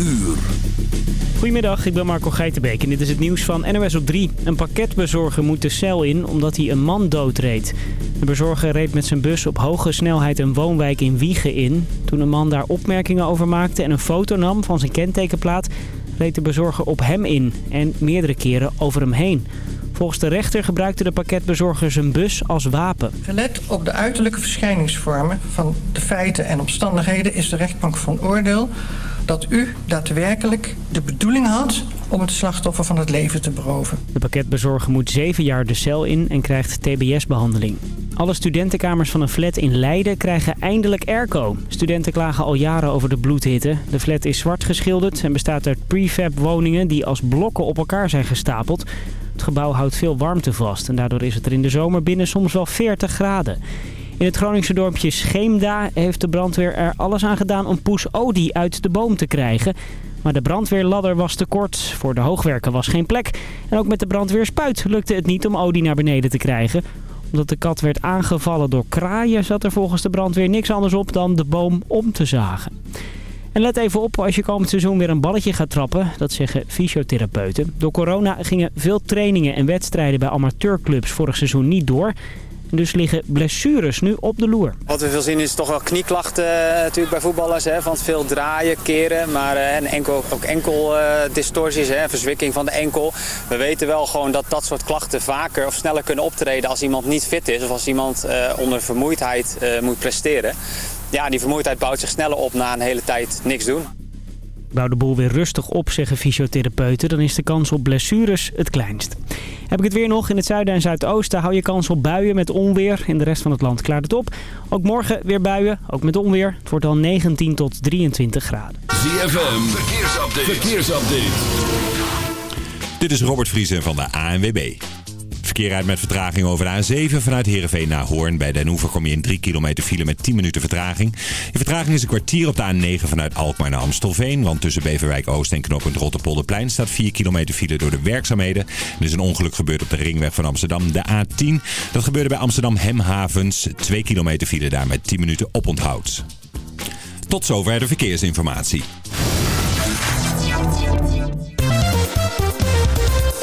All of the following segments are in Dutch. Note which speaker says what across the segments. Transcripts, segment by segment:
Speaker 1: uur.
Speaker 2: Goedemiddag, ik ben Marco Geitenbeek en dit is het nieuws van NOS op 3. Een pakketbezorger moet de cel in omdat hij een man doodreed. De bezorger reed met zijn bus op hoge snelheid een woonwijk in Wiegen in. Toen een man daar opmerkingen over maakte en een foto nam van zijn kentekenplaat... reed de bezorger op hem in en meerdere keren over hem heen. Volgens de rechter gebruikte de pakketbezorger zijn bus als wapen.
Speaker 3: Gelet op de uiterlijke verschijningsvormen van de feiten en omstandigheden... is de rechtbank van oordeel dat u daadwerkelijk de bedoeling had om het slachtoffer van het leven te beroven.
Speaker 2: De pakketbezorger moet zeven jaar de cel in en krijgt tbs-behandeling. Alle studentenkamers van een flat in Leiden krijgen eindelijk airco. Studenten klagen al jaren over de bloedhitte. De flat is zwart geschilderd en bestaat uit prefab woningen die als blokken op elkaar zijn gestapeld. Het gebouw houdt veel warmte vast en daardoor is het er in de zomer binnen soms wel 40 graden. In het Groningse dorpje Scheemda heeft de brandweer er alles aan gedaan om Poes Odi uit de boom te krijgen. Maar de brandweerladder was te kort. Voor de hoogwerken was geen plek. En ook met de brandweerspuit lukte het niet om Odi naar beneden te krijgen. Omdat de kat werd aangevallen door kraaien zat er volgens de brandweer niks anders op dan de boom om te zagen. En let even op als je komend seizoen weer een balletje gaat trappen. Dat zeggen fysiotherapeuten. Door corona gingen veel trainingen en wedstrijden bij amateurclubs vorig seizoen niet door. Dus liggen blessures nu op de loer.
Speaker 4: Wat we veel zien is toch wel knieklachten uh, natuurlijk bij voetballers. Hè, van veel draaien, keren. Maar uh, en enkel, ook enkel distorsies, hè, verzwikking van de enkel. We weten wel gewoon dat dat soort klachten vaker of sneller kunnen optreden als iemand niet fit is. Of als iemand onder vermoeidheid moet presteren. Ja, die vermoeidheid bouwt zich sneller op na een hele tijd niks doen.
Speaker 2: Bouw de boel weer rustig op, zeggen fysiotherapeuten. Dan is de kans op blessures het kleinst. Heb ik het weer nog. In het zuiden en zuidoosten hou je kans op buien met onweer. In de rest van het land klaart het op. Ook morgen weer buien, ook met onweer. Het wordt dan 19 tot 23 graden.
Speaker 1: ZFM, verkeersupdate. verkeersupdate.
Speaker 5: Dit is Robert Vriesen van de ANWB. Verkeer uit met vertraging over de A7 vanuit Heerenveen naar Hoorn. Bij Den Hoever kom je in 3 kilometer file met 10 minuten vertraging. Je vertraging is een kwartier op de A9 vanuit Alkmaar naar Amstelveen. Want tussen Beverwijk Oost en knooppunt Rotterpolderplein staat 4 kilometer file door de werkzaamheden. Er is een ongeluk gebeurd op de ringweg van Amsterdam, de A10. Dat gebeurde bij Amsterdam Hemhavens. 2 kilometer file daar met 10 minuten oponthoud. Tot zover de verkeersinformatie.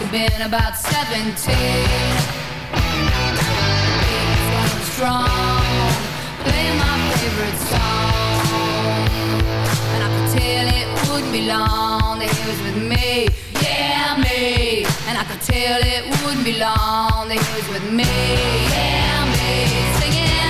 Speaker 6: have been about 17 He was strong Playing my favorite song. And I could tell it wouldn't be long. That he was with me, yeah me. And I could tell it wouldn't be long. That he was with me, yeah me. Singing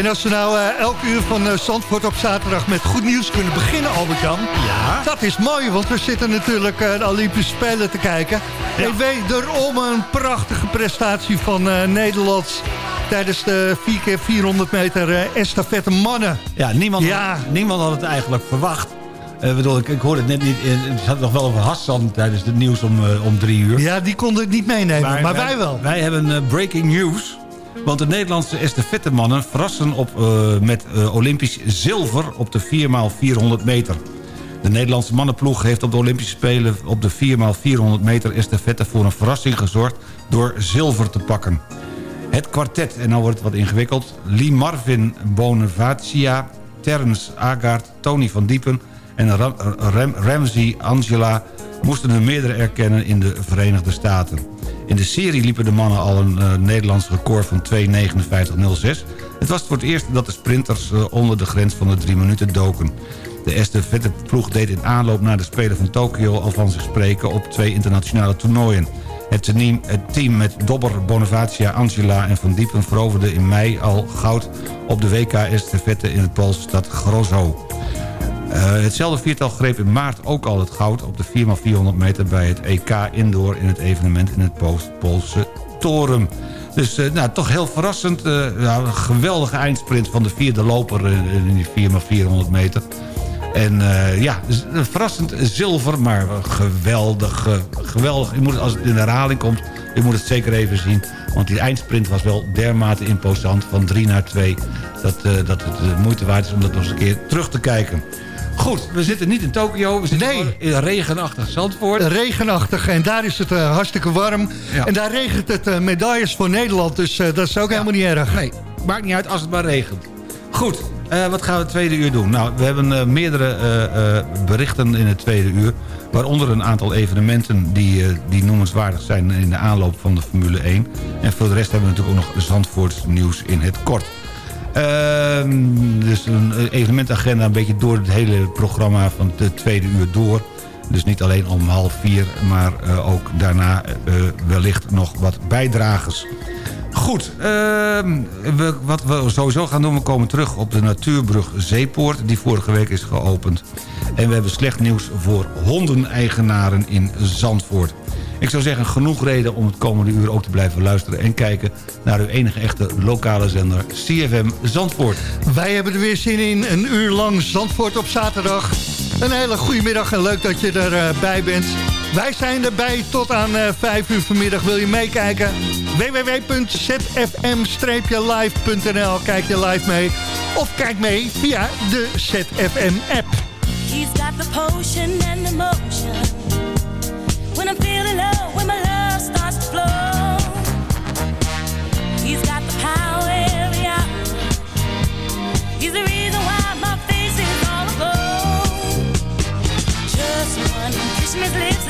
Speaker 7: En als we nou eh, elk uur van eh, Zandvoort op zaterdag met goed nieuws kunnen beginnen, Albert-Jan.
Speaker 8: Ja.
Speaker 7: Dat is mooi, want we zitten natuurlijk eh, de Olympische Spelen te kijken.
Speaker 8: Ja.
Speaker 7: En wederom een prachtige prestatie van Nederland tijdens de 4x400 meter estafette mannen.
Speaker 8: Ja, niemand,
Speaker 7: Ja.
Speaker 8: niemand had het eigenlijk verwacht. Bedoel, ik, ik hoorde het net niet. Het had nog wel over Hassan tijdens het nieuws om, om drie uur.
Speaker 7: Ja, die konden het niet meenemen, maar, wij wel.
Speaker 8: Wij hebben eh, breaking news. Want de Nederlandse estafettemannen verrassen op, eh, met eh, Olympisch zilver op de 4x400 meter. De Nederlandse mannenploeg heeft op de Olympische Spelen op de 4x400 meter estafette voor een verrassing gezorgd door zilver te pakken. Het kwartet, en nou wordt het wat ingewikkeld... Lee Marvin Bonavacia, Terence Agaard, Tony van Diepen... en Ram, Ram- Ramsey Angela moesten hun meerdere erkennen in de Verenigde Staten. In de serie liepen de mannen al een eh, Nederlands record van 2.59.06. Het was voor het eerst dat de sprinters eh, onder de grens van de drie minuten doken. De estafette ploeg deed in aanloop naar de Spelen van Tokio al van zich spreken op twee internationale toernooien. Het team, met Dobber, Bonavacia, Angela en Van Diepen veroverde in mei al goud op de WK estafette in het Poolse stad Grozzo. Eh, hetzelfde viertal greep in maart ook al het goud op de 4x400 meter bij het EK Indoor in het evenement in het Poolse Torum. Dus eh, nou, toch heel verrassend. ja, een geweldige eindsprint van de vierde loper in die 4x400 meter. En ja, verrassend zilver, maar geweldig, geweldig. Je moet, als het in herhaling komt, je moet het zeker even zien. Want die eindsprint was wel dermate imposant, van 3 naar 2... dat, dat het de moeite waard is om dat nog eens een keer terug te kijken. Goed, we zitten niet in Tokio, we zitten
Speaker 7: Nee.
Speaker 8: in regenachtig Zandvoort.
Speaker 7: Regenachtig en daar is het eh, hartstikke warm.
Speaker 8: Ja.
Speaker 7: En daar regent het eh, medailles voor Nederland, dus eh, dat is ook helemaal niet erg.
Speaker 8: Nee, maakt niet uit als het maar regent. Goed, wat gaan we het tweede uur doen? Nou, we hebben meerdere berichten in het tweede uur. Waaronder een aantal evenementen die, die noemenswaardig zijn in de aanloop van de Formule 1. En voor de rest hebben we natuurlijk ook nog Zandvoorts nieuws in het kort. Ehm, dus een eh, evenementagenda een beetje door het hele programma van het tweede uur door. Dus niet alleen om half vier, maar eh, ook daarna eh, wellicht nog wat bijdragers. Goed, ehm, we, wat we sowieso gaan doen, we komen terug op de natuurbrug Zeepoort... die vorige week is geopend. En we hebben slecht nieuws voor hondeneigenaren in Zandvoort. Ik zou zeggen, genoeg reden om het komende uur ook te blijven luisteren... en kijken naar uw enige echte lokale zender CFM Zandvoort.
Speaker 7: Wij hebben er weer zin in, een uur lang Zandvoort op zaterdag. Een hele goede middag en leuk dat je erbij bent. Wij zijn erbij tot aan eh 5 uur vanmiddag. Wil je meekijken? www.zfm-live.nl Kijk je live mee. Of kijk mee via de ZFM-app.
Speaker 9: He's got the potion and the motion. When I'm feeling low, when my love starts to flow. He's got the power every hour. He's the reason his lips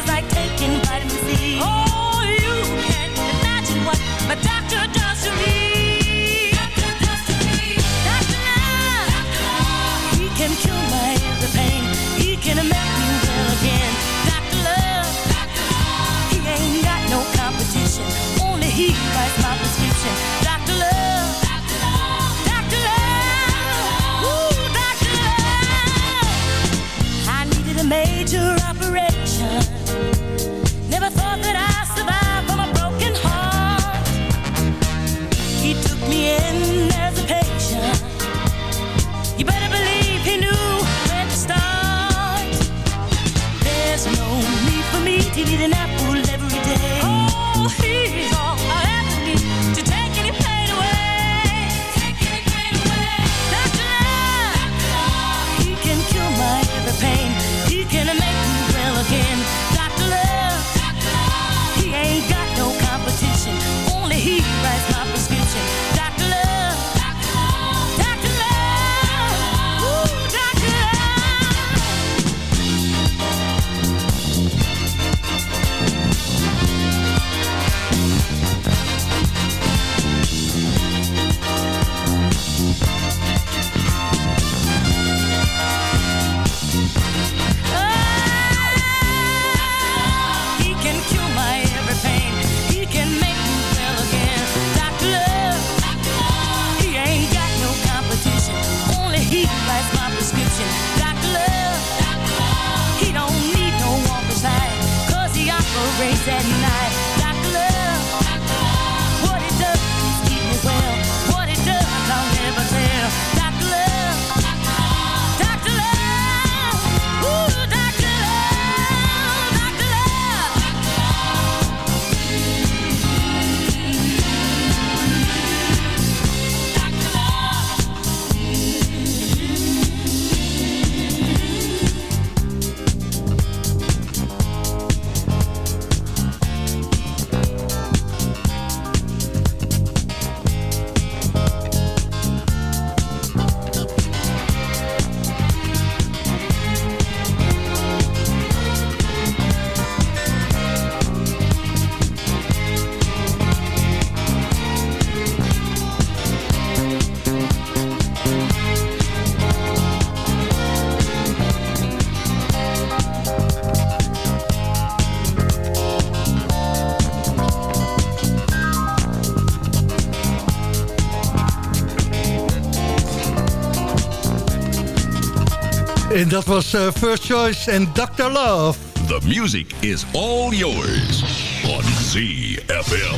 Speaker 7: En dat was eh, First Choice en Dr. Love.
Speaker 10: The music is all yours on ZFM.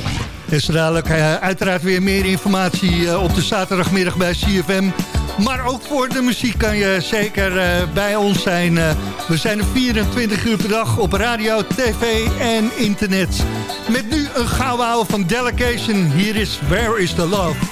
Speaker 7: En zo dadelijk eh, uiteraard weer meer informatie eh, op de zaterdagmiddag bij CFM. Maar ook voor de muziek kan je zeker bij ons zijn. We zijn er 24 uur per dag op radio, tv en internet. Met nu een gouden van Delegation. Hier is Where is the Love?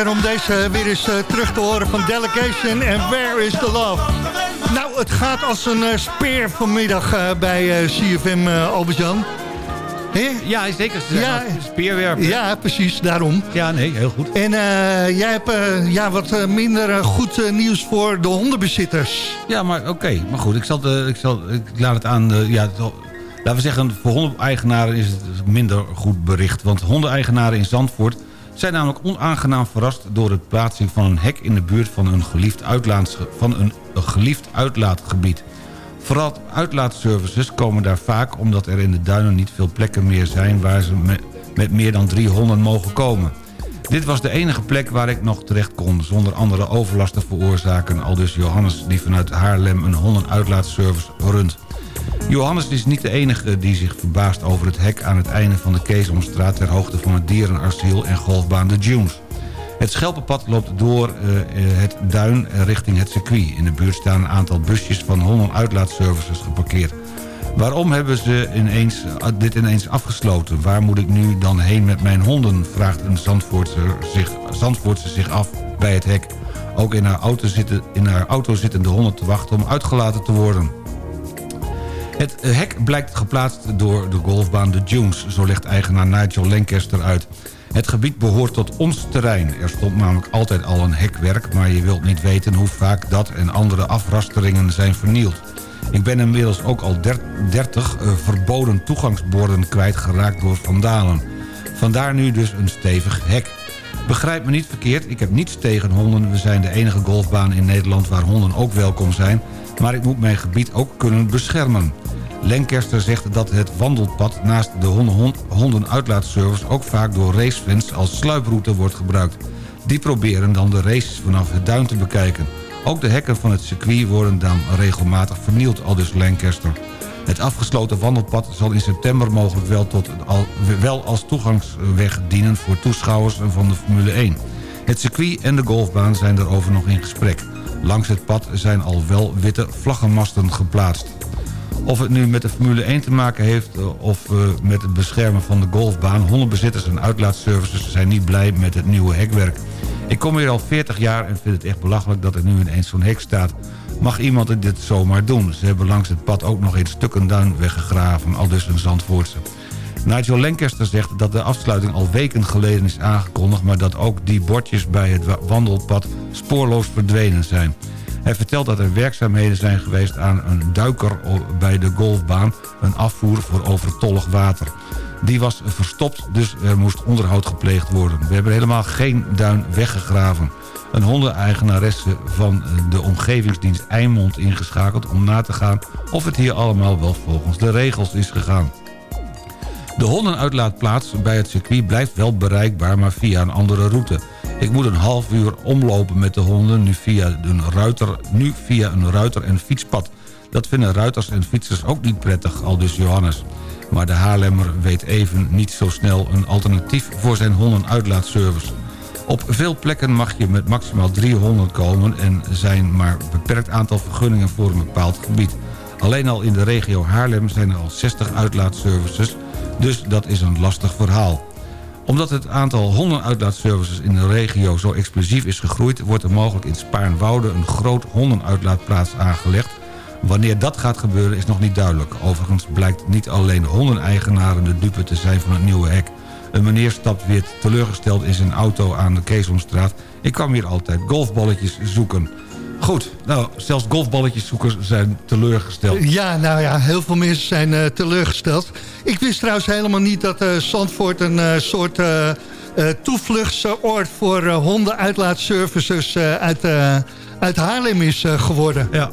Speaker 7: Lekker om deze weer eens eh, terug te horen van Delegation en Where is the Love? Nou, het gaat als een eh, speer vanmiddag eh, bij CFM Albert-Jan.
Speaker 8: Ja, zeker.
Speaker 7: Ja.
Speaker 8: Speerwerpen.
Speaker 7: Ja, precies, daarom.
Speaker 8: Ja, nee, heel goed.
Speaker 7: En jij hebt ja, wat minder goed nieuws voor de hondenbezitters.
Speaker 8: Ja, maar oké. Maar goed, ik, zal de, ik, zal, ik laat het aan... de- ja, laten we zeggen, voor hondeneigenaren is het minder goed bericht. Want hondeneigenaren in Zandvoort zijn namelijk onaangenaam verrast... door het plaatsing van een hek in de buurt van een geliefd, van een, geliefd uitlaatgebied. Vooral uitlaatservices komen daar vaak omdat er in de duinen niet veel plekken meer zijn... waar ze me- met meer dan drie honden mogen komen. Dit was de enige plek waar ik nog terecht kon... zonder andere overlast te veroorzaken. Al dus Johannes die vanuit Haarlem een hondenuitlaatservice runt. Johannes is niet de enige die zich verbaast over het hek... aan het einde van de Keesomstraat... ter hoogte van het dierenasiel en golfbaan de Dunes. Het Schelpenpad loopt door eh, eh, het duin richting het circuit. In de buurt staan een aantal busjes van hondenuitlaatservices geparkeerd. Waarom hebben ze ineens, eh, dit ineens afgesloten? Waar moet ik nu dan heen met mijn honden? Vraagt een Zandvoortse zich, Zandvoortse zich af bij het hek. Ook in haar, auto zitten, in haar auto zitten de honden te wachten om uitgelaten te worden. Het hek blijkt geplaatst door de golfbaan The Dunes, zo legt eigenaar Nigel Lancaster uit. Het gebied behoort tot ons terrein. Er stond namelijk altijd al een hekwerk... maar je wilt niet weten hoe vaak dat en andere afrasteringen zijn vernield. Ik ben inmiddels ook al 30 uh, verboden toegangsborden kwijtgeraakt door vandalen. Vandaar nu dus een stevig hek. Begrijp me niet verkeerd, ik heb niets tegen honden. We zijn de enige golfbaan in Nederland waar honden ook welkom zijn... maar ik moet mijn gebied ook kunnen beschermen. Lancaster zegt dat het wandelpad naast de honden hondenuitlaatservice... ook vaak door racefans als sluiproute wordt gebruikt. Die proberen dan de races vanaf het duin te bekijken. Ook de hekken van het circuit worden dan regelmatig vernield, al dus Lancaster. Het afgesloten wandelpad zal in september mogelijk wel, tot, wel als toegangsweg dienen... voor toeschouwers van de Formule 1. Het circuit en de golfbaan zijn daarover nog in gesprek. Langs het pad zijn al wel witte vlaggenmasten geplaatst. Of het nu met de Formule 1 te maken heeft of uh, met het beschermen van de golfbaan... hondenbezitters en uitlaatservices zijn niet blij met het nieuwe hekwerk. Ik kom hier al 40 jaar en vind het echt belachelijk dat er nu ineens zo'n hek staat. Mag iemand dit zomaar doen? Ze hebben langs het pad ook nog eens stukken duin weggegraven, al dus een Zandvoortse. Nigel Lancaster zegt dat de afsluiting al weken geleden is aangekondigd... maar dat ook die bordjes bij het wandelpad spoorloos verdwenen zijn. Hij vertelt dat er werkzaamheden zijn geweest aan een duiker bij de golfbaan... een afvoer voor overtollig water. Die was verstopt, dus er moest onderhoud gepleegd worden. We hebben helemaal geen duin weggegraven. Een hondeneigenaresse van de omgevingsdienst Eimond ingeschakeld... om na te gaan of het hier allemaal wel volgens de regels is gegaan. De hondenuitlaatplaats bij het circuit blijft wel bereikbaar... maar via een andere route. Ik moet een half uur omlopen met de honden, nu via een ruiter, nu via een ruiter- en fietspad. Dat vinden ruiters en fietsers ook niet prettig, al dus Johannes. Maar de Haarlemmer weet even niet zo snel een alternatief voor zijn hondenuitlaatservice. Op veel plekken mag je met maximaal 300 komen... en zijn maar beperkt aantal vergunningen voor een bepaald gebied. Alleen al in de regio Haarlem zijn er al 60 uitlaatservices... dus dat is een lastig verhaal omdat het aantal hondenuitlaatservices in de regio zo explosief is gegroeid... wordt er mogelijk in Spaarnwoude een groot hondenuitlaatplaats aangelegd. Wanneer dat gaat gebeuren is nog niet duidelijk. Overigens blijkt niet alleen hondeneigenaren de dupe te zijn van het nieuwe hek. Een meneer stapt weer teleurgesteld in zijn auto aan de Keesomstraat. Ik kwam hier altijd golfballetjes zoeken. Goed, nou, zelfs golfballetjeszoekers zijn teleurgesteld.
Speaker 7: Ja, nou ja, heel veel mensen zijn uh, teleurgesteld. Ik wist trouwens helemaal niet dat uh, Zandvoort een uh, soort toevluchtsoord voor hondenuitlaatservices uit, uit Haarlem is geworden.
Speaker 8: Ja.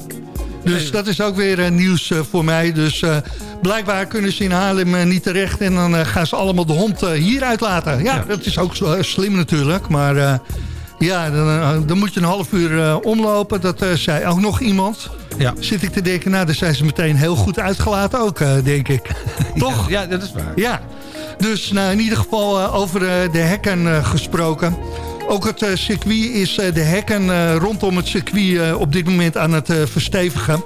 Speaker 7: Dus dat is ook weer nieuws voor mij. Dus blijkbaar kunnen ze in Haarlem niet terecht en dan gaan ze allemaal de hond hier uitlaten. Ja, ja, dat is ook slim natuurlijk, maar... Ja, dan, dan, moet je een half uur uh, omlopen. Dat uh, zei ook nog iemand.
Speaker 8: Ja.
Speaker 7: Zit ik te denken, nou, daar zijn ze meteen heel goed uitgelaten ook, uh, denk ik. Toch?
Speaker 8: Ja, dat is waar.
Speaker 7: Ja. Dus nou, in ieder geval over de hekken gesproken. Ook het circuit is de hekken rondom het circuit op dit moment aan het verstevigen.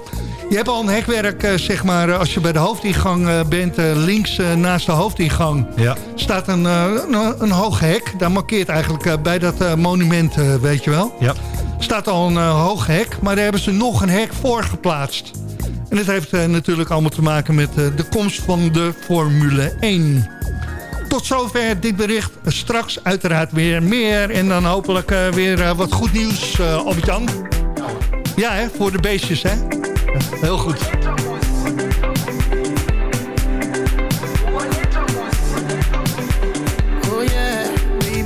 Speaker 7: Je hebt al een hekwerk, uh, zeg maar, als je bij de hoofdingang uh, bent, links naast de hoofdingang,
Speaker 8: ja.
Speaker 7: staat een, een, een, hoog hek. Daar markeert eigenlijk bij dat monument, weet je wel.
Speaker 8: Ja.
Speaker 7: Staat al een hoog hek, maar daar hebben ze nog een hek voor geplaatst. En dat heeft natuurlijk allemaal te maken met de komst van de Formule 1. Tot zover dit bericht. Straks uiteraard weer meer. En dan hopelijk weer wat goed nieuws, Albert-Jan. Ja, hè, voor de beestjes, hè. Heel goed.
Speaker 11: Oh yeah, baby.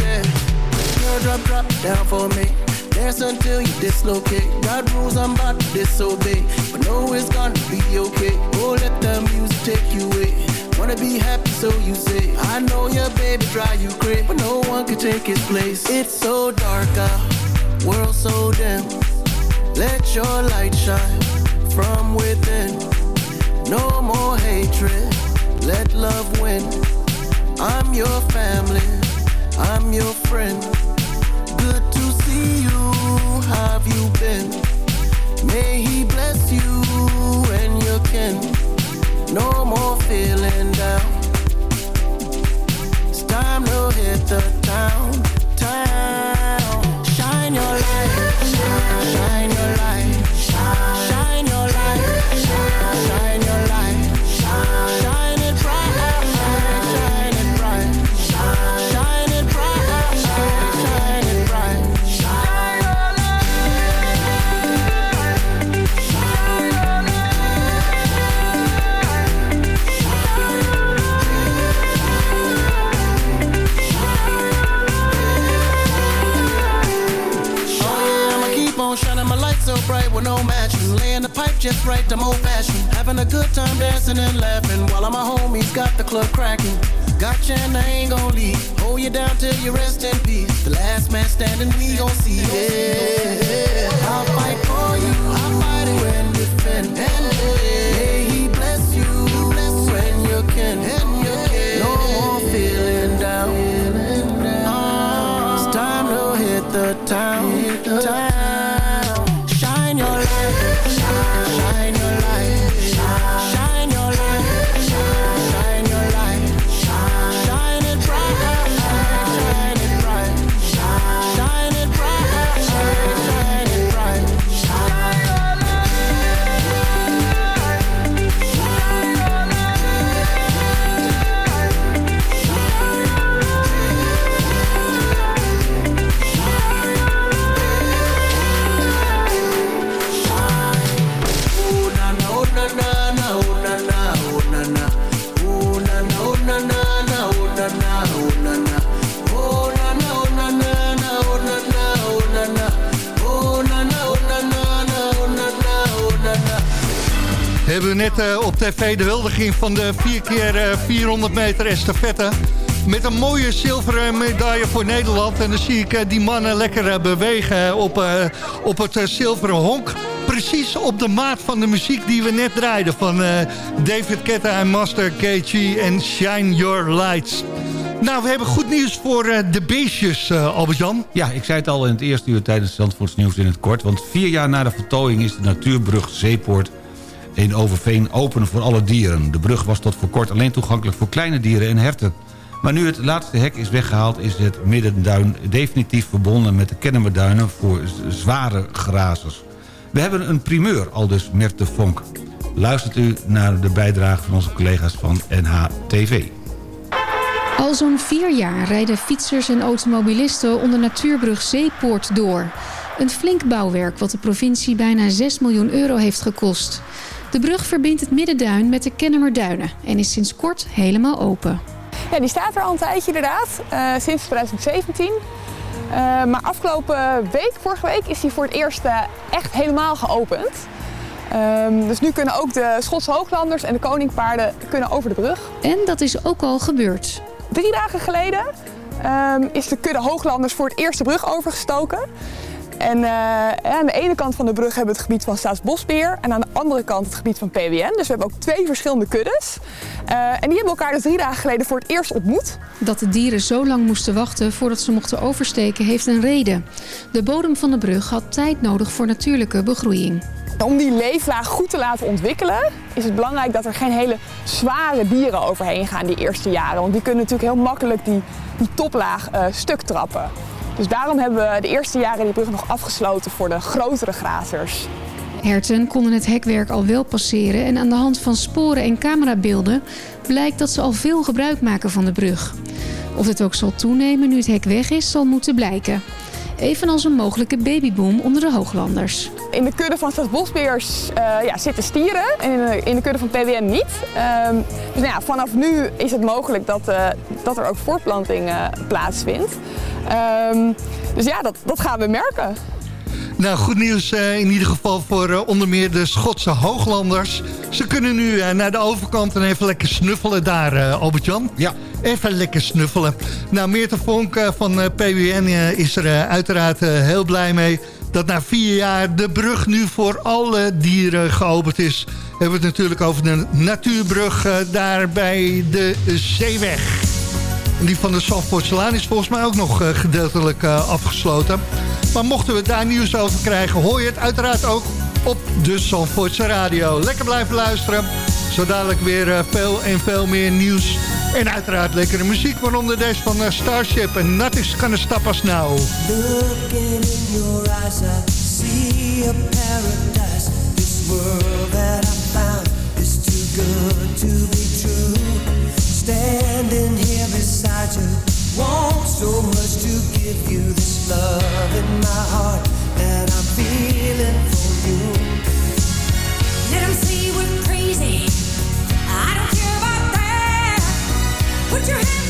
Speaker 11: Girl, drop, drop down for me. Dance until you dislocate. Got rules I'm about to disobey. But know it's gonna be okay. Oh, let the music take you away. Wanna be happy, so you say. I know your baby drive you crazy, but no one can take his place. It's so dark out, world so dim. Let your light shine from within. No more hatred, let love win. I'm your family, I'm your friend. Good to see you, have you been? May he bless you and your kin. No more feeling down. It's time to hit the town, town. Shine your light, shine, bright with no matching. Laying the pipe just right, I'm old fashioned. Having a good time dancing and laughing while all my homies got the club cracking. Gotcha and I ain't gon' leave. Hold you down till you rest in peace. The last man standing, we gon' see. Yeah, I'll fight for you. I'll fight it defend.
Speaker 7: Net eh, op tv de huldiging van de 4 keer eh, 400 meter estafette. Met een mooie zilveren medaille voor Nederland. En dan zie ik eh, die mannen lekker eh, bewegen op, eh, op het eh, zilveren honk. Precies op de maat van de muziek die we net draaiden. Van eh, David Ketta en Master KG en Shine Your Lights. Nou, we hebben goed nieuws voor eh, de beestjes, eh Albert-Jan.
Speaker 8: Ja, ik zei het al in het eerste uur tijdens het Zandvoorts nieuws in het kort. Want vier jaar na de voltooiing is de natuurbrug Zeepoort in Overveen open voor alle dieren. De brug was tot voor kort alleen toegankelijk voor kleine dieren en herten. Maar nu het laatste hek is weggehaald... is het Middenduin definitief verbonden met de Kennemerduinen... voor zware grazers. We hebben een primeur, aldus Mert de Vonk. Luistert u naar de bijdrage van onze collega's van NHTV.
Speaker 12: Al zo'n vier jaar rijden fietsers en automobilisten onder natuurbrug Zeepoort door. Een flink bouwwerk wat de provincie bijna 6 miljoen euro heeft gekost. De brug verbindt het Middenduin met de Kennemerduinen en is sinds kort helemaal open.
Speaker 13: Ja, die staat er al een tijdje inderdaad, eh, sinds 2017. Eh, maar afgelopen week, vorige week, is die voor het eerst eh, echt helemaal geopend. Ehm, dus nu kunnen ook de Schotse hooglanders en de koninkpaarden kunnen over de brug.
Speaker 12: En dat is ook al gebeurd.
Speaker 13: Drie dagen geleden ehm, is de kudde hooglanders voor het eerst de brug overgestoken. En eh, aan de ene kant van de brug hebben we het gebied van Staatsbosbeheer en aan de andere kant het gebied van PWN. Dus we hebben ook twee verschillende kuddes. Eh, en die hebben elkaar dus drie dagen geleden voor het eerst ontmoet.
Speaker 12: Dat de dieren zo lang moesten wachten voordat ze mochten oversteken heeft een reden. De bodem van de brug had tijd nodig voor natuurlijke begroeiing.
Speaker 13: Om die leeflaag goed te laten ontwikkelen is het belangrijk dat er geen hele zware dieren overheen gaan die eerste jaren. Want die kunnen natuurlijk heel makkelijk die, die toplaag eh, stuk trappen. Dus daarom hebben we de eerste jaren die brug nog afgesloten voor de grotere grazers.
Speaker 12: Herten konden het hekwerk al wel passeren en aan de hand van sporen en camerabeelden blijkt dat ze al veel gebruik maken van de brug. Of het ook zal toenemen nu het hek weg is, zal moeten blijken. Evenals een mogelijke babyboom onder de hooglanders.
Speaker 13: In de kudde van Staatsbosbeheers eh, ja, zitten stieren en in de, in de kudde van PWN niet. Ehm, dus nou ja, vanaf nu is het mogelijk dat, eh, dat er ook voortplanting eh, plaatsvindt. Ehm, dus ja, dat, dat gaan we merken.
Speaker 7: Nou, goed nieuws eh, in ieder geval voor eh, onder meer de Schotse hooglanders. Ze kunnen nu eh, naar de overkant en even lekker snuffelen daar, eh, Albert-Jan.
Speaker 8: Ja.
Speaker 7: Even lekker snuffelen. Nou, Meerte Vonk eh, van eh, PWN eh, is er uiteraard heel blij mee... dat na vier jaar de brug nu voor alle dieren geopend is. We hebben het natuurlijk over de natuurbrug daar bij de Zeeweg. Die van de Zandvoortselaan is volgens mij ook nog gedeeltelijk afgesloten. Maar mochten we daar nieuws over krijgen, hoor je het uiteraard ook op de Zandvoortse radio. Lekker blijven luisteren. Zo dadelijk weer eh, veel en veel meer nieuws. En uiteraard lekkere muziek, waaronder deze van eh, Starship. En Nothing's Gonna Stop Us Now.
Speaker 14: Looking in your eyes, I see a paradise. This world that I found is too good to be true. Standing here beside you, want so much to give you this love in my heart that I'm feeling for you.
Speaker 9: Let 'em say we're crazy. Put your hand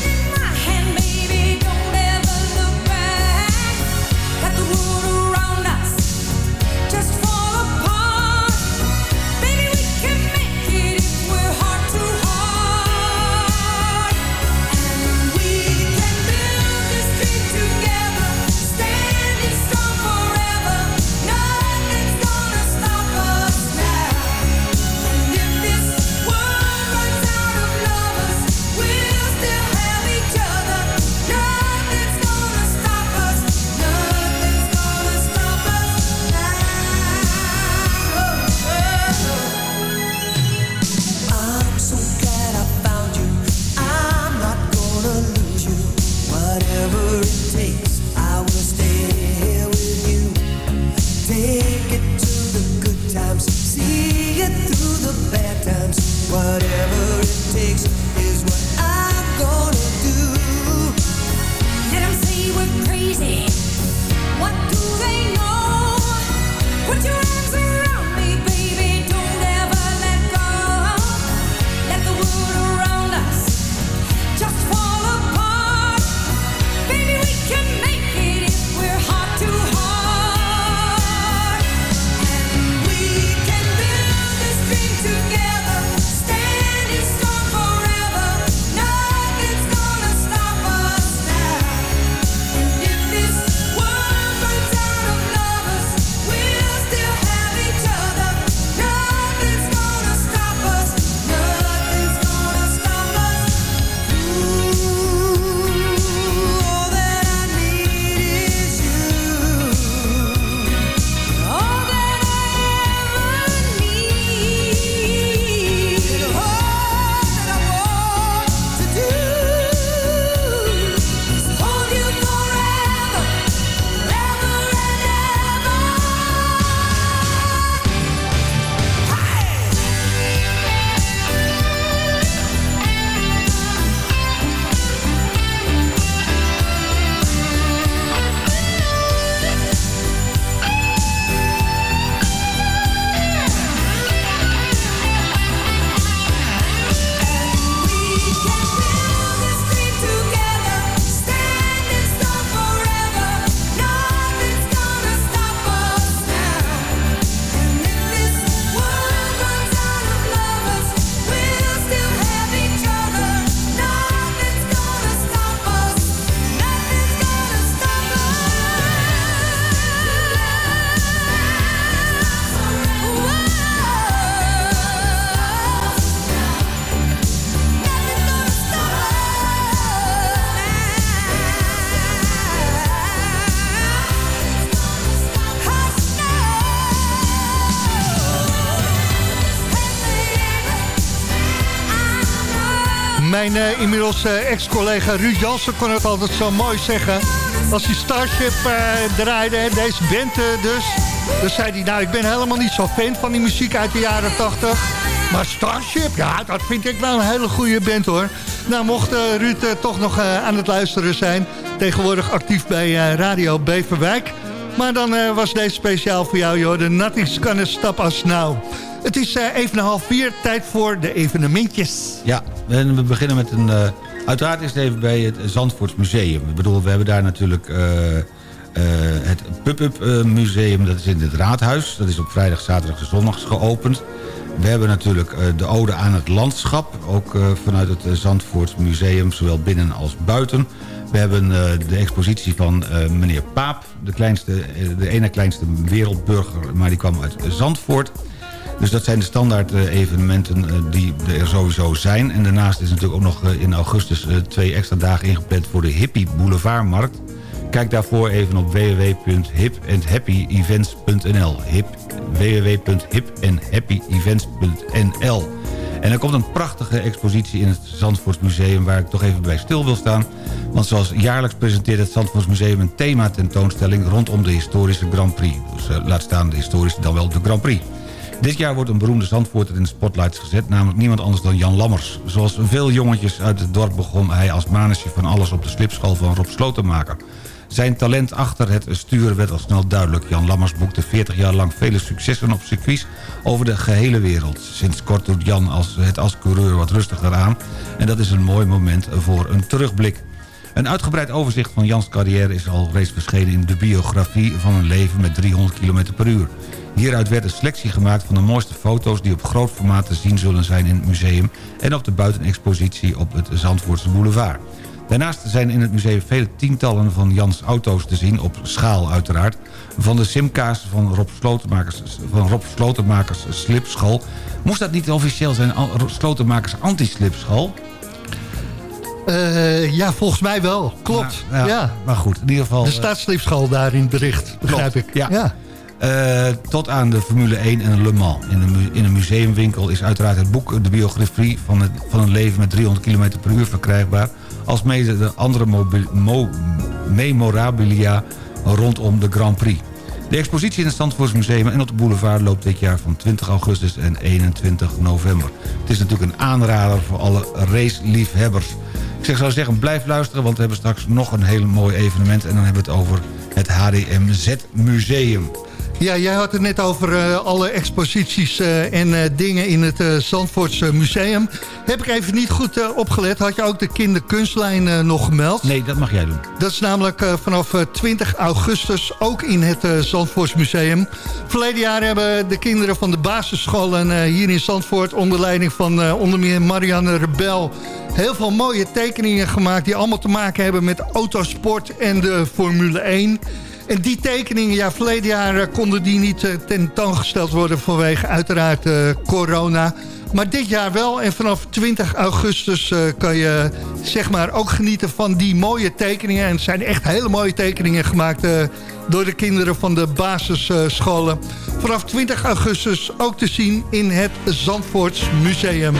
Speaker 7: Mijn eh, inmiddels eh, ex-collega Ruud Jansen kon het altijd zo mooi zeggen. Als hij Starship eh, draaide, deze band dus. Dan zei hij, nou ik ben helemaal niet zo fan van die muziek uit de jaren 80. Maar Starship, ja, dat vind ik wel een hele goede band hoor. Nou, mocht Ruud toch nog aan het luisteren zijn. Tegenwoordig actief bij Radio Beverwijk. Maar dan was deze speciaal voor jou, joh. De Nothing's Gonna Stop Us Now. Het is even een half vier, tijd voor de evenementjes.
Speaker 8: Ja, we beginnen met een... eh, uiteraard is het even bij het Zandvoorts Museum. Bedoel, we hebben daar natuurlijk eh, eh, het Pub-Up Museum. Dat is in het Raadhuis. Dat is op vrijdag, zaterdag en zondags geopend. We hebben natuurlijk de ode aan het landschap. Ook vanuit het Zandvoorts Museum, zowel binnen als buiten. We hebben de expositie van meneer Paap. De, kleinste, de ene kleinste wereldburger, maar die kwam uit Zandvoort. Dus dat zijn de standaard eh, evenementen eh, die er sowieso zijn. En daarnaast is natuurlijk ook nog eh, in augustus twee extra dagen ingepland voor de Hippie Boulevardmarkt. Kijk daarvoor even op www.hipandhappyevents.nl hip, www.hipandhappyevents.nl En er komt een prachtige expositie in het Zandvoortsmuseum... waar ik toch even bij stil wil staan. Want zoals jaarlijks presenteert het Zandvoortsmuseum... een thema-tentoonstelling rondom de historische Grand Prix. Dus laat staan de historische dan wel de Grand Prix. Dit jaar wordt een beroemde Zandvoorter in de spotlights gezet... namelijk niemand anders dan Jan Lammers. Zoals veel jongetjes uit het dorp begon hij als manusje van alles... op de slipschool van Rob Slotenmaker. Zijn talent achter het sturen werd al snel duidelijk. Jan Lammers boekte 40 jaar lang vele successen op circuits over de gehele wereld. Sinds kort doet Jan als, het als coureur wat rustiger aan. En dat is een mooi moment voor een terugblik. Een uitgebreid overzicht van Jans carrière is al reeds verschenen in de biografie van een leven met 300 km per uur. Hieruit werd een selectie gemaakt van de mooiste foto's die op groot formaat te zien zullen zijn in het museum en op de buitenexpositie op het Zandvoortse boulevard. Daarnaast zijn in het museum vele tientallen van Jans auto's te zien, op schaal uiteraard. Van de simkaas van Rob Slotenmakers, van Rob Slotenmakers slipschool. Moest dat niet officieel zijn, Slotenmakers anti-slipschool?
Speaker 7: Eh, ja, volgens mij wel. Klopt.
Speaker 8: Ja,
Speaker 7: Ja,
Speaker 8: Maar goed, in ieder geval...
Speaker 7: De
Speaker 8: eh,
Speaker 7: staatsliefschool daar in het bericht, begrijp
Speaker 8: Klopt,
Speaker 7: ik.
Speaker 8: ja. Eh, tot aan de Formule 1 en Le Mans. In een, in een museumwinkel is uiteraard het boek... de biografie van, het, van een leven met 300 km per uur verkrijgbaar... als mede de andere memorabilia rondom de Grand Prix. De expositie in het Zandvoortsmuseum en op de boulevard loopt dit jaar van 20 augustus en 21 november. Het is natuurlijk een aanrader voor alle raceliefhebbers. Ik zeg, zou zeggen, blijf luisteren, want we hebben straks nog een heel mooi evenement... en dan hebben we het over het HDMZ Museum.
Speaker 7: Ja, jij had het net over eh, alle exposities eh, en eh, dingen in het Zandvoortse museum. Heb ik even niet goed opgelet. Had je ook de kinderkunstlijn nog gemeld?
Speaker 8: Nee, dat mag jij doen.
Speaker 7: Dat is namelijk vanaf eh, 20 augustus ook in het uh, Zandvoorts Museum. Verleden jaar hebben de kinderen van de basisscholen hier in Zandvoort... onder leiding van onder meer Marianne Rebel... heel veel mooie tekeningen gemaakt... die allemaal te maken hebben met autosport en de Formule 1... En die tekeningen, ja, verleden jaar uh, konden die niet uh, tentoongesteld worden vanwege uiteraard uh, corona. Maar dit jaar wel en vanaf 20 augustus kan je zeg maar ook genieten van die mooie tekeningen. En het zijn echt hele mooie tekeningen gemaakt door de kinderen van de basisscholen. Vanaf 20 augustus ook te zien in het Zandvoorts Museum.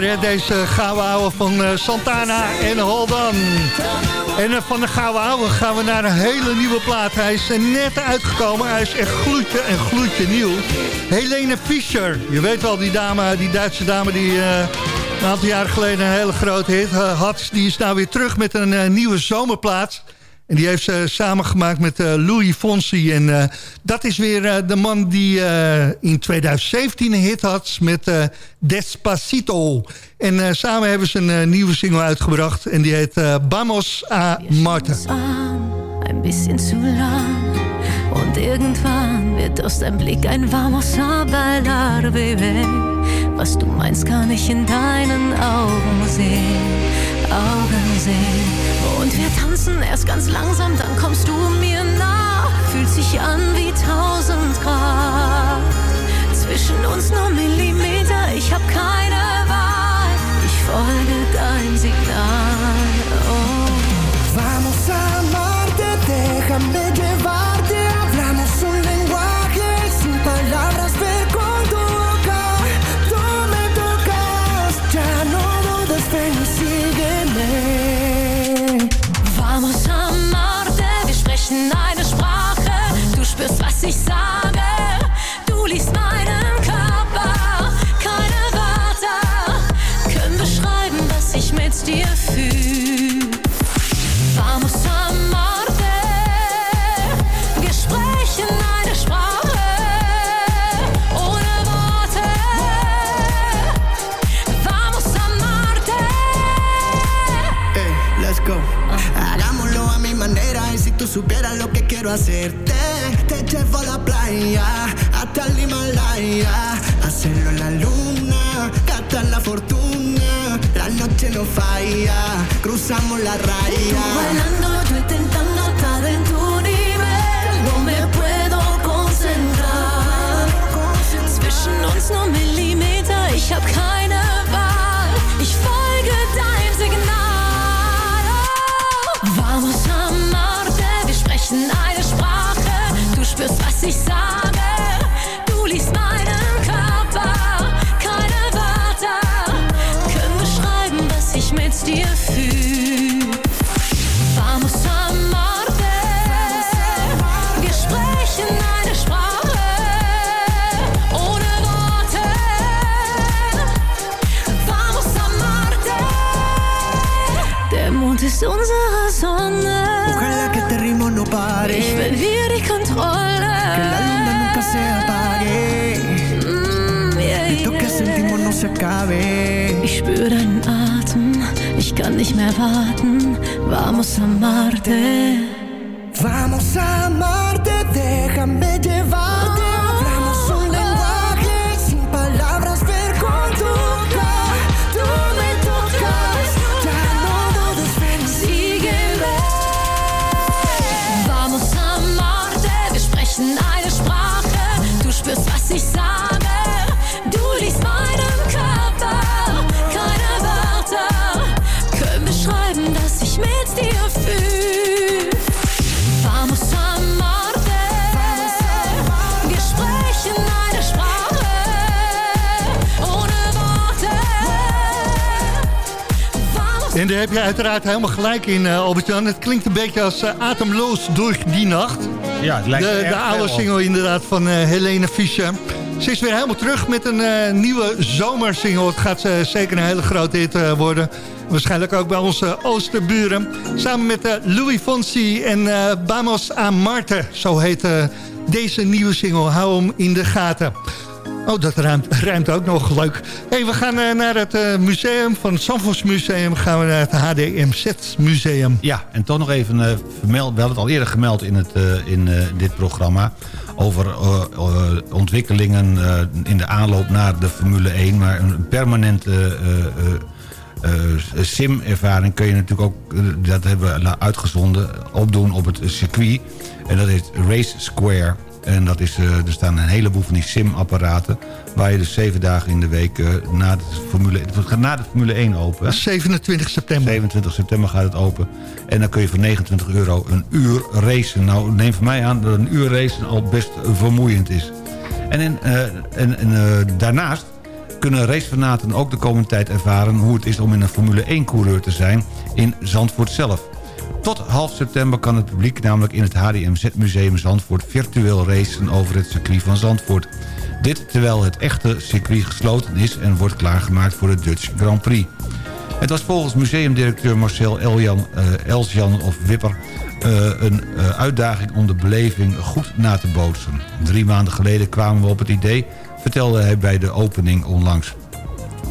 Speaker 7: Deze gouden ouwe van eh, Santana en Hold On. En eh, van de gouden ouwe gaan we naar een hele nieuwe plaat. Hij is eh, net uitgekomen, hij is echt gloedje en gloedje nieuw. Helene Fischer, je weet wel die dame, die Duitse dame die... een aantal jaren geleden een hele grote hit had. Die is nou weer terug met een nieuwe zomerplaat. En die heeft ze samengemaakt met eh, Louis Fonsi. En eh, dat is weer eh, de man die eh, in 2017 een hit had met eh, Despacito. En eh, samen hebben ze een eh, nieuwe single uitgebracht. En die heet eh, Vamos a Marte.
Speaker 14: ein bisschen zu lang. Und irgendwann wird aus deinem Blick ein Vamos a bailar, Baby. Was du meinst, kann ich in deinen Augen sehen, Augen sehen. Und wir tanzen erst ganz langsam, dann kommst du mir nah. Fühlt sich an wie tausend Grad. Zwischen uns nur Millimeter, ich hab keine Wahl. Ich folge dein Signal. Oh.
Speaker 15: Vamos amarte, déjame cruzamos la raya. Pare.
Speaker 14: Ich verliere die Kontrolle.
Speaker 15: Que la luna nunca se apague.
Speaker 14: Mm, yeah,
Speaker 15: Esto que
Speaker 14: yeah.
Speaker 15: sentimos no se acabe.
Speaker 14: Ich spüre deinen Atem, ich kann nicht mehr warten. Vamos a amarte.
Speaker 15: Vamos a amarte, déjame llevarte.
Speaker 7: En daar heb je uiteraard helemaal gelijk in, eh, Albert-Jan. Het klinkt een beetje als eh, ademloos door die nacht.
Speaker 8: Ja, het lijkt
Speaker 7: de, de oude single inderdaad van eh, Helene Fischer. Ze is weer helemaal terug met een nieuwe zomersingle. Het gaat zeker een hele grote hit worden. Waarschijnlijk ook bij onze oosterburen. Samen met Louis Fonsi en Vamos a Marte. Zo heet deze nieuwe single. Hou hem in de gaten. Oh, dat ruimt, ruimt ook nog. Leuk. Hey, we gaan eh, naar het eh, museum van het Zandvoortsmuseum. Gaan we naar het HDMZ Museum.
Speaker 8: Ja, en toch nog even eh, vermeld. We hadden het al eerder gemeld in, het, in dit programma. Over ontwikkelingen in de aanloop naar de Formule 1. Maar een permanente sim-ervaring kun je natuurlijk ook... dat hebben we uitgezonden. Opdoen op het circuit. En dat heet Race Square. En dat is, eh, er staan een heleboel van die sim-apparaten... waar je dus zeven dagen in de week eh, na, de Formule, het gaat na de Formule 1 open. hè?
Speaker 7: 27 september.
Speaker 8: 27 september gaat het open. En dan kun je voor 29 euro een uur racen. Nou, neem van mij aan dat een uur racen al best vermoeiend is. En, in, eh, en, en daarnaast kun kunnen racefanaten ook de komende tijd ervaren... hoe het is om in een Formule 1-coureur te zijn in Zandvoort zelf. Tot half september kan het publiek namelijk in het HDMZ-museum Zandvoort... virtueel racen over het circuit van Zandvoort. Dit terwijl het echte circuit gesloten is en wordt klaargemaakt voor de Dutch Grand Prix. Het was volgens museumdirecteur Marcel uh, Elsjan of Wipper... Uh, een uh, uitdaging om de beleving goed na te bootsen. Drie maanden geleden kwamen we op het idee, vertelde hij bij de opening onlangs.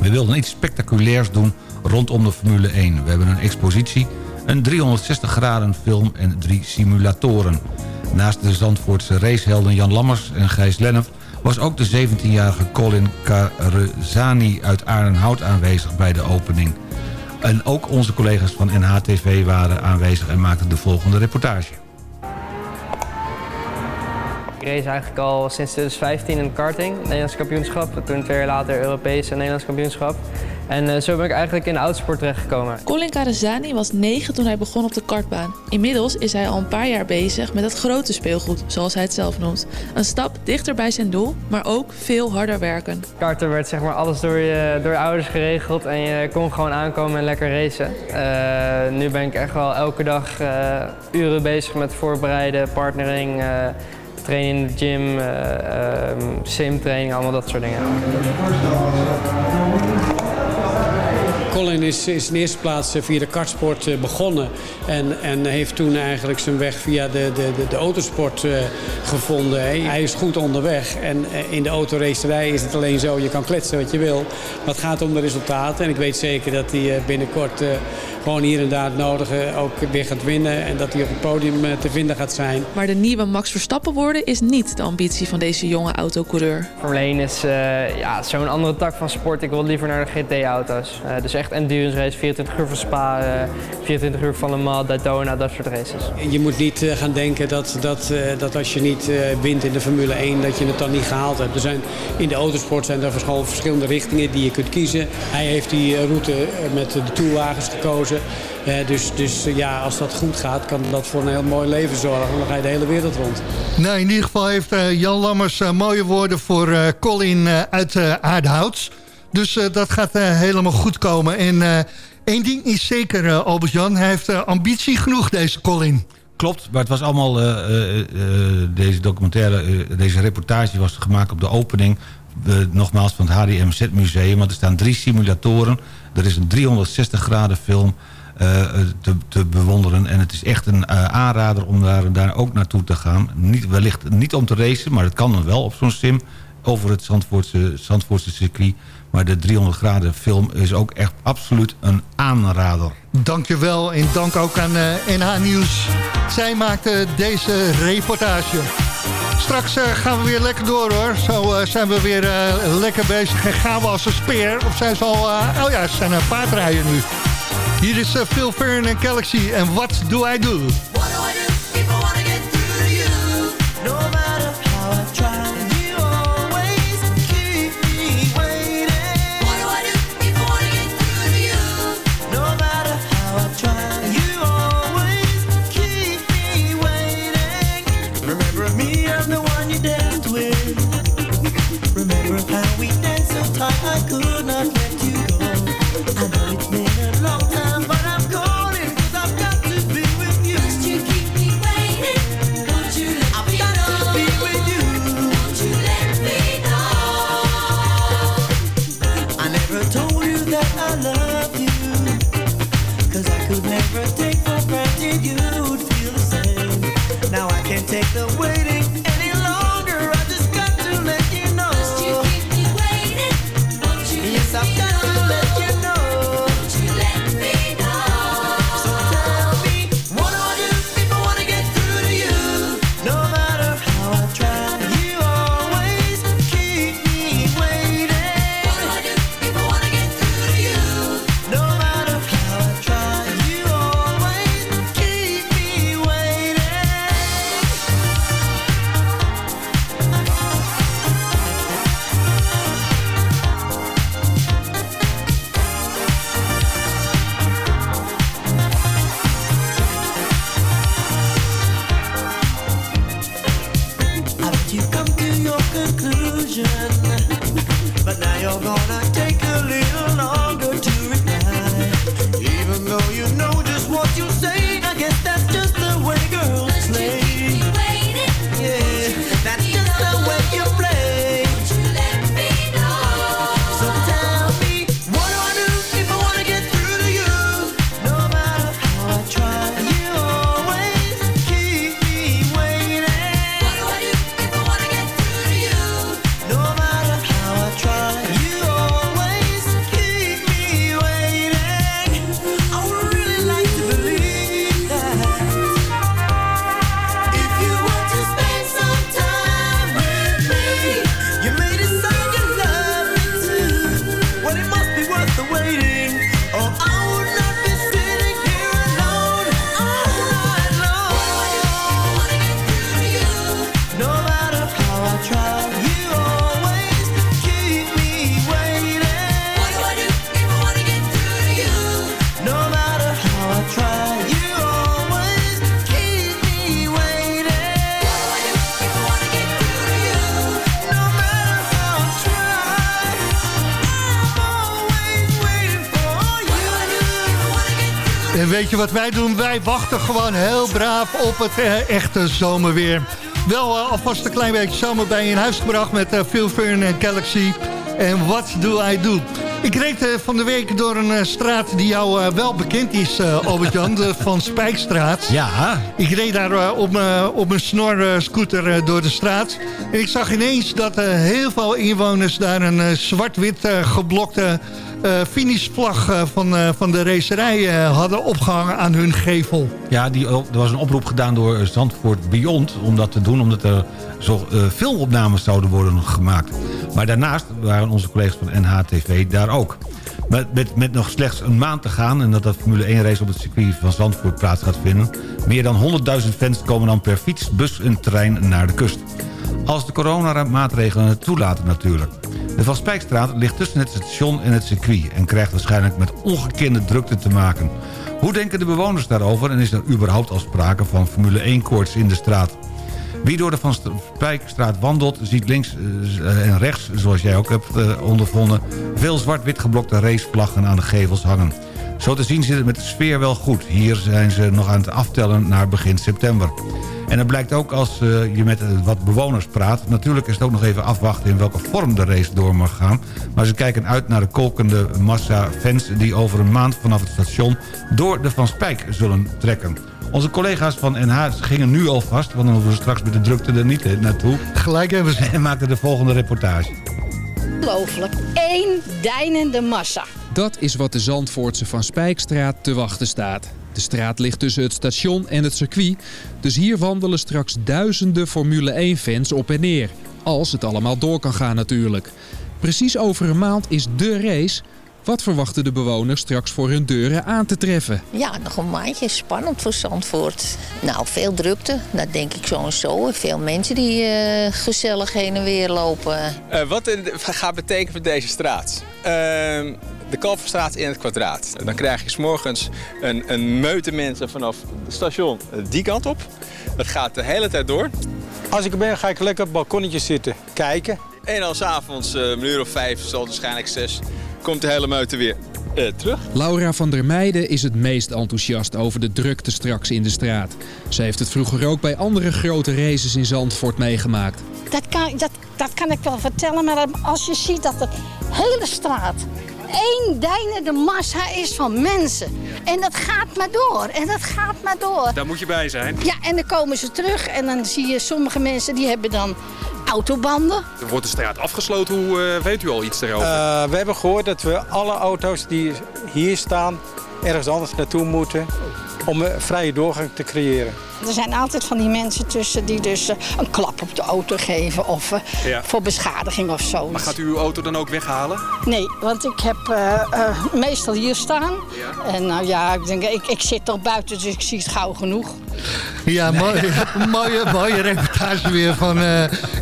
Speaker 8: We wilden iets spectaculairs doen rondom de Formule 1. We hebben een expositie, een 360 graden film en drie simulatoren. Naast de Zandvoortse racehelden Jan Lammers en Gijs Lennep... was ook de 17-jarige Colin Carzani uit Arnhout aanwezig bij de opening. En ook onze collega's van NHTV waren aanwezig en maakten de volgende reportage.
Speaker 16: Ik race eigenlijk al sinds 2015 in karting, Nederlands kampioenschap. Toen twee jaar later Europees en Nederlands kampioenschap. En uh, zo ben ik eigenlijk in de autosport terechtgekomen.
Speaker 17: Colin Carazani was 9 toen hij begon op de kartbaan. Inmiddels is hij al een paar jaar bezig met het grote speelgoed, zoals hij het zelf noemt. Een stap dichter bij zijn doel, maar ook veel harder werken.
Speaker 16: Karten werd zeg maar alles door je, door je ouders geregeld en je kon gewoon aankomen en lekker racen. Uh, nu ben ik echt wel elke dag uh, uren bezig met voorbereiden, partnering trainen in de gym, uh, um, simtraining, allemaal dat soort dingen.
Speaker 18: Colin is, is in eerste plaats via de kartsport begonnen. En, en heeft toen eigenlijk zijn weg via de, de, de, de autosport uh, gevonden. Hij is goed onderweg. En in de autoracerij is het alleen zo, je kan kletsen wat je wil. Maar het gaat om de resultaten. En ik weet zeker dat hij binnenkort gewoon hier en daar het nodige ook weer gaat winnen. En dat hij op het podium te vinden gaat zijn.
Speaker 17: Maar de nieuwe Max Verstappen worden is niet de ambitie van deze jonge autocoureur.
Speaker 16: Formule 1 is uh, ja, zo'n andere tak van sport. Ik wil liever naar de GT-auto's. Uh, dus echt endurance race, 24 uur van Spa, uh, 24 uur van Le Mans, Daytona, dat soort races.
Speaker 18: Je moet niet uh, gaan denken dat, dat, uh, dat als je niet uh, wint in de Formule 1, dat je het dan niet gehaald hebt. Er zijn, in de autosport zijn er verschillende richtingen die je kunt kiezen. Hij heeft die route met de toerwagens gekozen. dus dus ja, als dat goed gaat, kan dat voor een heel mooi leven zorgen. Dan ga je de hele wereld rond.
Speaker 7: Nou, in ieder geval heeft Jan Lammers mooie woorden voor Colin uit Aardhouts. Dus dat gaat helemaal goed komen. En Eén ding is zeker, Albert-Jan. Hij heeft ambitie genoeg, deze Colin.
Speaker 8: Klopt, maar het was allemaal... Deze documentaire, deze reportage was gemaakt op de opening... nogmaals van het HDMZ Museum. Want er staan drie simulatoren. Er is een 360 graden film te, te, bewonderen. En het is echt een aanrader om daar, daar ook naartoe te gaan. Niet, wellicht niet om te racen, maar het kan dan wel op zo'n sim... over het Zandvoortse, Zandvoortse circuit... Maar de 300 graden film is ook echt absoluut een aanrader.
Speaker 7: Dankjewel en dank ook aan uh, NH Nieuws. Zij maakte deze reportage. Straks uh, gaan we weer lekker door hoor. Zo uh, zijn we weer lekker bezig en gaan we als een speer. Of zijn ze al... oh ja, ze zijn een paardrijden nu. Hier is Phil Fern en Galaxy en What Do I Do? What do I do? Remember how
Speaker 11: we danced so tight I could not let you go. I know it's
Speaker 7: wat wij doen? Wij wachten gewoon heel braaf op het eh, echte zomerweer. Wel eh, alvast een klein beetje zomer bij in huis gebracht met uh, Phil Fern en Galaxy. En What Do I Do? Ik reed eh, van de week door een eh, straat die jou eh, wel bekend is, uh, Albert-Jan, de Van Spijkstraat.
Speaker 8: Ja.
Speaker 7: Ik reed daar op mijn op mijn snorscooter door de straat. En ik zag ineens dat heel veel inwoners daar een zwart-wit geblokte uh, finishvlag uh, van, uh, van de racerij hadden opgehangen aan hun gevel.
Speaker 8: Ja, die, er was een oproep gedaan door Zandvoort Beyond om dat te doen... omdat er zo filmopnames zouden worden gemaakt. Maar daarnaast waren onze collega's van NHTV daar ook. Met, met, met nog slechts een maand te gaan... en dat de Formule 1 race op het circuit van Zandvoort plaats gaat vinden... meer dan 100.000 fans komen dan per fiets, bus en trein naar de kust. Als de coronamaatregelen het toelaten natuurlijk. De Van Spijkstraat ligt tussen het station en het circuit... en krijgt waarschijnlijk met ongekende drukte te maken. Hoe denken de bewoners daarover en is er überhaupt al sprake van Formule 1-koorts in de straat? Wie door de Van Spijkstraat wandelt, ziet links eh, en rechts, zoals jij ook hebt eh, ondervonden... veel zwart-wit geblokte racevlaggen aan de gevels hangen. Zo te zien zit het met de sfeer wel goed. Hier zijn ze nog aan het aftellen naar begin september. En het blijkt ook als uh, je met wat bewoners praat. Natuurlijk is het ook nog even afwachten in welke vorm de race door mag gaan. Maar ze kijken uit naar de kolkende massa fans... die over een maand vanaf het station door de Van Spijk zullen trekken. Onze collega's van NH gingen nu alvast... want dan hoeven we straks met de drukte er niet naartoe.
Speaker 7: Gelijk hebben ze.
Speaker 8: En maakten de volgende reportage.
Speaker 19: Ongelooflijk. Eén deinende massa.
Speaker 20: Dat is wat de Zandvoortse Van Spijkstraat te wachten staat. De straat ligt tussen het station en het circuit. Dus hier wandelen straks duizenden Formule 1-fans op en neer. Als het allemaal door kan gaan natuurlijk. Precies over een maand is de race. Wat verwachten de bewoners straks voor hun deuren aan te treffen?
Speaker 19: Ja, nog een maandje. Spannend voor Zandvoort. Nou, veel drukte. Dat denk ik zo en zo. Veel mensen die uh, gezellig heen en weer lopen.
Speaker 21: Uh, wat het gaat betekenen voor deze straat? Uh, de Kalverstraat in het kwadraat. Dan krijg je s'morgens een, een meute mensen vanaf het station die kant op. Dat gaat de hele tijd door.
Speaker 22: Als ik er ben, ga ik lekker op het balkonnetje zitten, kijken.
Speaker 21: En dan s'avonds, een uur of vijf, zal waarschijnlijk zes, komt de hele meute weer uh, terug.
Speaker 20: Laura van der Meijden is het meest enthousiast over de drukte straks in de straat. Ze heeft het vroeger ook bij andere grote races in Zandvoort meegemaakt.
Speaker 19: Dat kan, dat, dat kan ik wel vertellen, maar als je ziet dat de hele straat één deinende massa is van mensen. En dat gaat maar door. En dat gaat maar door.
Speaker 20: Daar moet je bij zijn.
Speaker 19: Ja, en dan komen ze terug. En dan zie je sommige mensen die hebben dan autobanden.
Speaker 20: Er wordt de straat afgesloten. Hoe uh, weet u al iets daarover?
Speaker 22: Uh, we hebben gehoord dat we alle auto's die hier staan... ergens anders naartoe moeten om een vrije doorgang te creëren.
Speaker 19: Er zijn altijd van die mensen tussen die dus uh, een klap op de auto geven of uh, ja. voor beschadiging of zo.
Speaker 20: Maar gaat u uw auto dan ook weghalen?
Speaker 19: Nee, want ik heb uh, meestal hier staan. Ja. En nou ja, ik, denk, ik, ik zit toch buiten, dus ik zie het gauw genoeg.
Speaker 7: Ja, mooi, mooie, mooie reportage weer van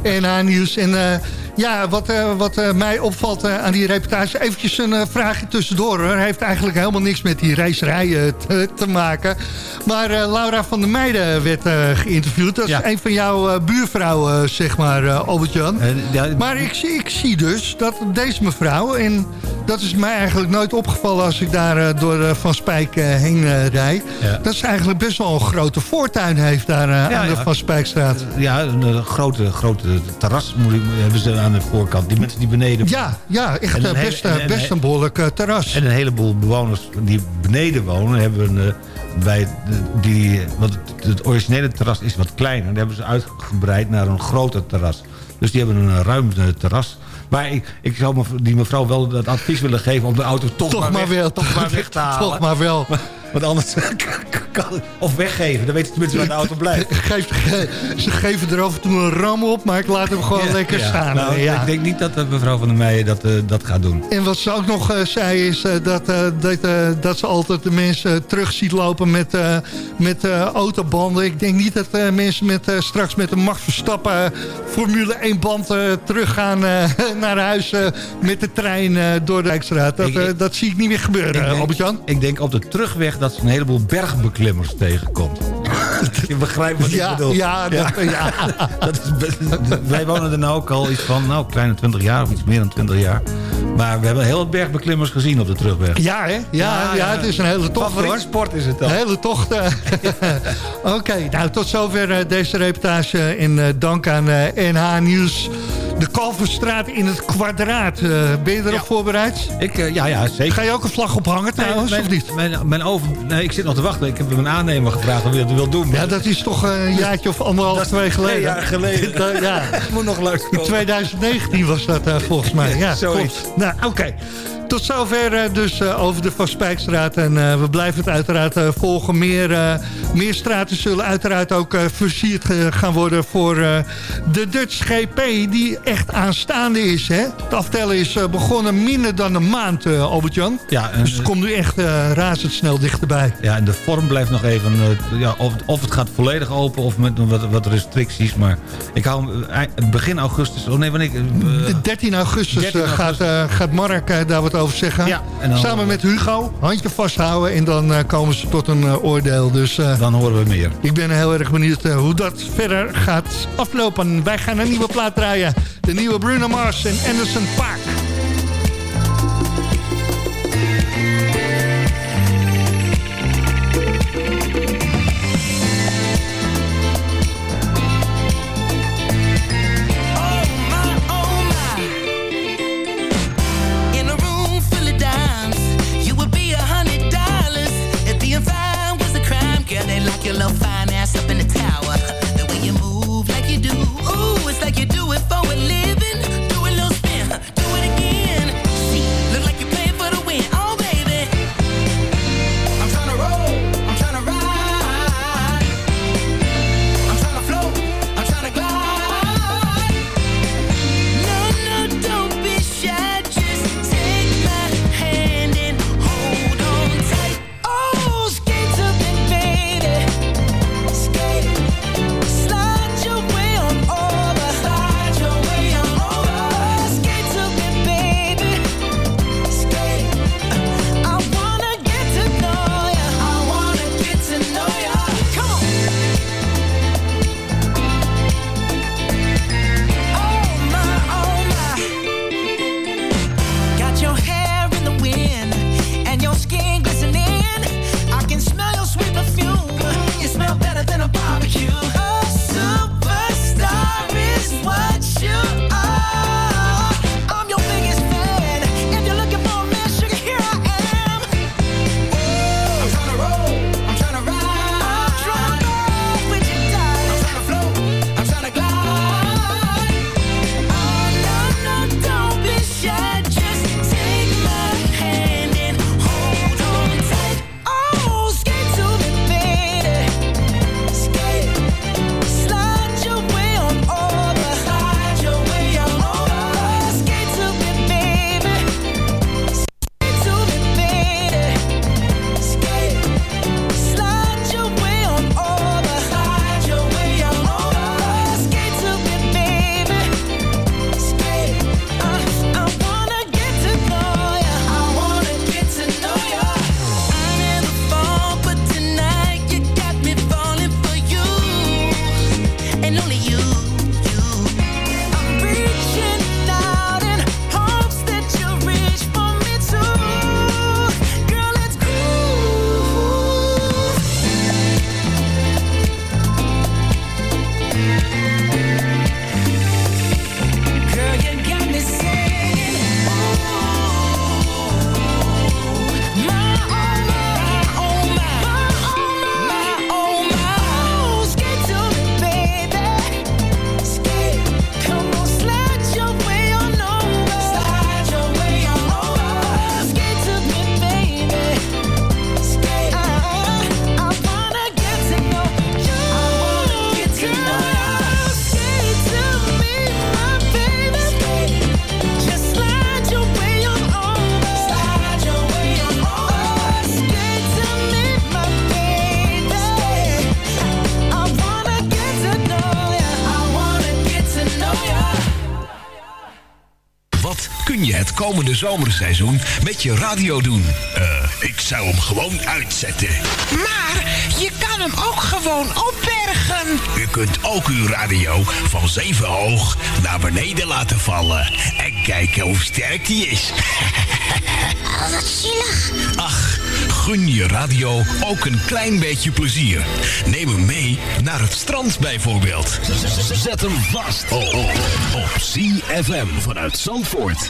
Speaker 7: NH Nieuws. En ja, wat, uh, wat uh, mij opvalt uh, aan die reportage... eventjes een vraagje tussendoor. Hoor. Heeft eigenlijk helemaal niks met die racerijen te, te maken. Maar Laura van der Meijden werd geïnterviewd. Dat is ja. een van jouw buurvrouwen, zeg maar, Albert-Jan. Ja, maar ik, ik zie dus dat deze mevrouw... en dat is mij eigenlijk nooit opgevallen als ik daar door Van Spijk heen rijd... Ja. dat ze eigenlijk best wel een grote voortuin heeft daar aan de Van Spijkstraat.
Speaker 8: Ja, een grote, grote terras moet ik, hebben ze aan de voorkant. Die mensen die beneden...
Speaker 7: Ja, ja echt een best, hele, best een behoorlijk uh, terras.
Speaker 8: En een heleboel bewoners die beneden wonen... hebben uh, bij die... Want het, originele terras is wat kleiner. Die hebben ze uitgebreid naar een groter terras. Dus die hebben een ruim terras... Maar ik, ik zou die mevrouw wel het advies willen geven om de auto toch,
Speaker 7: toch
Speaker 8: maar,
Speaker 7: maar wel,
Speaker 8: toch maar weg te halen.
Speaker 7: Toch maar wel.
Speaker 8: Want anders kan, of weggeven. Dan weet je tenminste waar de auto blijft.
Speaker 7: Geef, ge, ze geven er af en toe een ram op, maar ik laat hem gewoon
Speaker 8: ja,
Speaker 7: lekker
Speaker 8: ja.
Speaker 7: staan.
Speaker 8: Nou,
Speaker 7: ja.
Speaker 8: Ik denk niet dat de mevrouw van der Meijen dat, uh, dat gaat doen.
Speaker 7: En wat ze ook nog uh, zei is dat, dat, dat ze altijd de mensen terug ziet lopen met, met autobanden. Ik denk niet dat mensen met, straks met een Max Verstappen Formule 1 band teruggaan naar huis met de trein door de Rijksstraat. Dat, ik, dat zie ik niet meer gebeuren, Albert-Jan.
Speaker 8: Ik denk op de terugweg dat ze een heleboel bergbeklimmers tegenkomt. Je begrijpt wat
Speaker 7: ja,
Speaker 8: ik bedoel.
Speaker 7: Ja, dat, ja.
Speaker 8: dat is, wij wonen er nou ook al iets van, nou, kleine 20 jaar of iets meer dan 20 jaar. Maar we hebben heel wat bergbeklimmers gezien op de terugweg.
Speaker 11: Ja, hè? Ja, ja, het is een hele tocht,
Speaker 8: sport is het dan.
Speaker 11: Een hele tocht. eh. Oké, nou tot zover eh, deze reportage in eh, dank aan NH Nieuws. De Kalverstraat in het kwadraat. Eh, ben je erop voorbereid?
Speaker 8: Ik, eh, ja, ja, zeker.
Speaker 11: Ga je ook een vlag ophangen trouwens,
Speaker 8: mijn,
Speaker 11: of niet?
Speaker 8: Mijn, mijn over, nee, ik zit nog te wachten. Ik heb mijn aannemer gevraagd of hij dat wil doen.
Speaker 11: Ja, dat is toch eh, een jaartje of anderhalf,
Speaker 8: Dat
Speaker 11: twee geleden.
Speaker 8: twee jaar geleden.
Speaker 11: Dat, ja.
Speaker 8: moet nog leuk
Speaker 11: In
Speaker 8: komen.
Speaker 11: 2019 was dat volgens mij. Ja,
Speaker 8: Zoiets.
Speaker 11: Nou, oké. Tot zover eh, dus eh, over de Van Spijkstraat. En eh, we blijven het uiteraard volgen. Meer, meer straten zullen uiteraard ook versierd gaan worden voor de Dutch GP. Die echt aanstaande is. Hè? Het aftellen is begonnen minder dan een maand, Albert-Jan.
Speaker 8: Ja, en,
Speaker 11: Dus het komt nu echt razendsnel dichterbij.
Speaker 8: Ja, en de vorm blijft nog even... ja, of, of het gaat volledig open of met wat, wat restricties. Maar ik hou begin augustus... Oh nee, wanneer... eh,
Speaker 11: De 13 augustus,
Speaker 8: 13
Speaker 11: eh, gaat, gaat Mark daar wat over zeggen.
Speaker 8: Ja, dan-
Speaker 11: Samen met Hugo, handje vasthouden en dan eh, komen ze tot een eh, oordeel. Dus eh,
Speaker 8: dan horen we meer.
Speaker 11: ik ben heel erg benieuwd hoe dat verder gaat aflopen. Wij gaan een nieuwe plaat draaien. De nieuwe Bruno Mars en Anderson Paak.
Speaker 10: Zomerseizoen met je radio doen? Eh, ik zou hem gewoon uitzetten.
Speaker 23: Maar je kan hem ook gewoon opbergen.
Speaker 10: U kunt ook uw radio van zeven hoog naar beneden laten vallen. En kijken hoe sterk die is.
Speaker 24: Oh, wat zielig.
Speaker 10: Ach, gun je radio ook een klein beetje plezier. Neem hem mee naar het strand bijvoorbeeld. Zet hem vast op, op, op CFM vanuit Zandvoort.